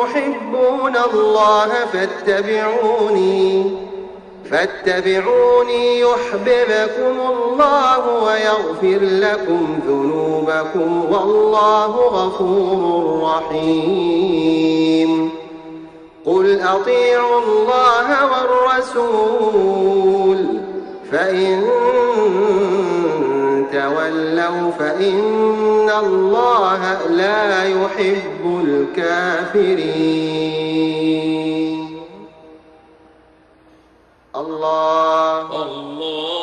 تحبون الله فاتبعوني فاتبعوني يحببكم الله ويغفر لكم ذنوبكم والله غفور رحيم. قل أطيعوا الله والرسول فإن تولوا فإن الله لا يحب الكافرين. الله. الله.